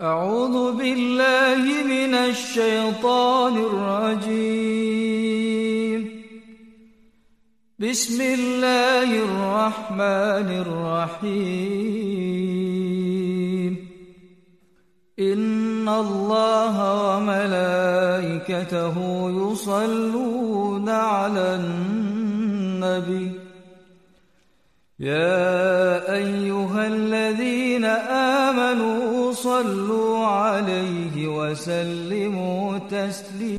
أعوذ بالله من الشيطان الرجيم. بسم الله الرحمن الرحيم. إن الله وملائكته يصلون على النبي. يا أيها الذين آمنوا صلوا عليه وسلموا تسليما.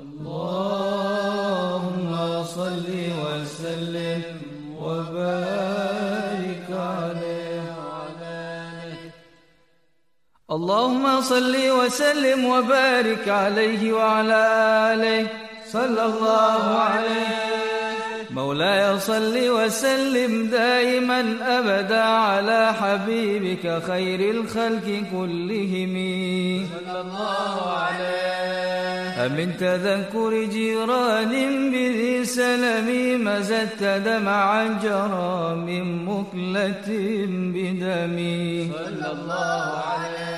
اللهم صل وسلم وبارك عليه اللهم صل وسلم وبارك عليه وعلى آله. صلى الله عليه مولاي صل وسلم دائما أبدا على حبيبك خير الخلق كلهم. صلى الله عليه أمن تذكر جيران بذي سلم مزدت دمعا جرى من مقلة بدمي صلى الله عليه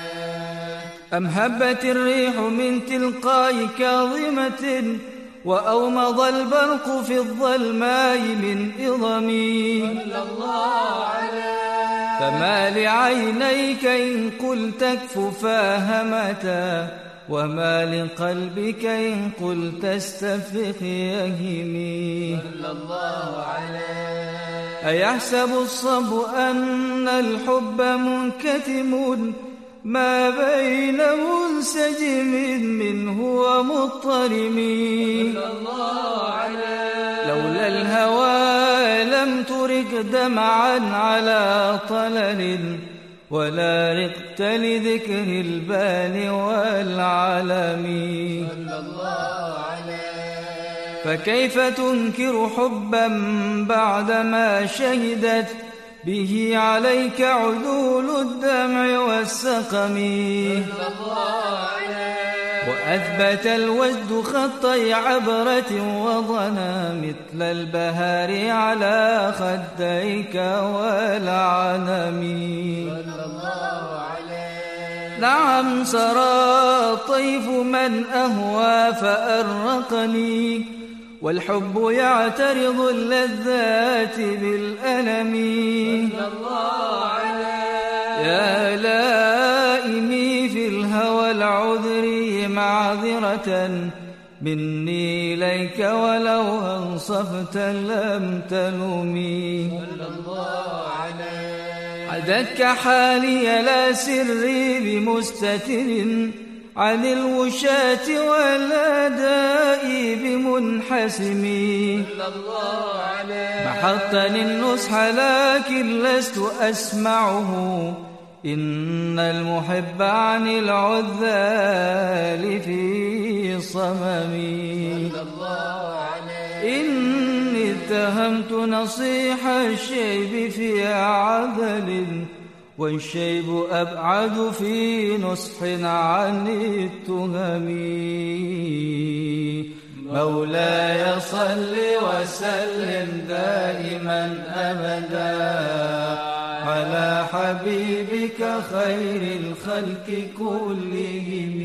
أم هبت الريح من تلقاء كاظمة وأومض البرق في الظلماء من إظمي. صلى الله عليه فما لعينيك إن قلت اكففا همتا وما لقلبك إن قلت استفق يهمي. صلى الله عليه أيحسب الصب أن الحب منكتم؟ ما بين منسجم منه ومضطرم. لولا الهوى لم ترك دمعا على طلل ولا رقت لذكر البال والعلم. فكيف تنكر حبا بعدما شهدت؟ به عليك عدول الدمع والسقم. وأثبت الوجد خطي عبرة وضنا مثل البهار على خديك والعنم. نعم سرى طيف من أهوى فأرقني. والحب يعترض اللذات بالألم. يا لائمي في الهوى العذر معذرة. مني إليك ولو أنصفت لم تلومي. عدتك حالي لا سري بمستتر. عن الوشاة والأداء عليه محطني النصح لكن لست أسمعه. إن المحب عن العذال في صمم صلى الله عليه إني اتهمت نصيح الشيب في عدل والشيب أبعد في نصح عن التهم مولاي صل وسلم دائما أبدا على حبيبك خير الخلق كلهم.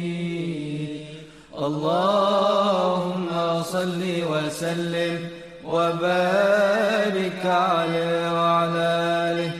اللهم صل وسلم وبارك عليه وعلى آله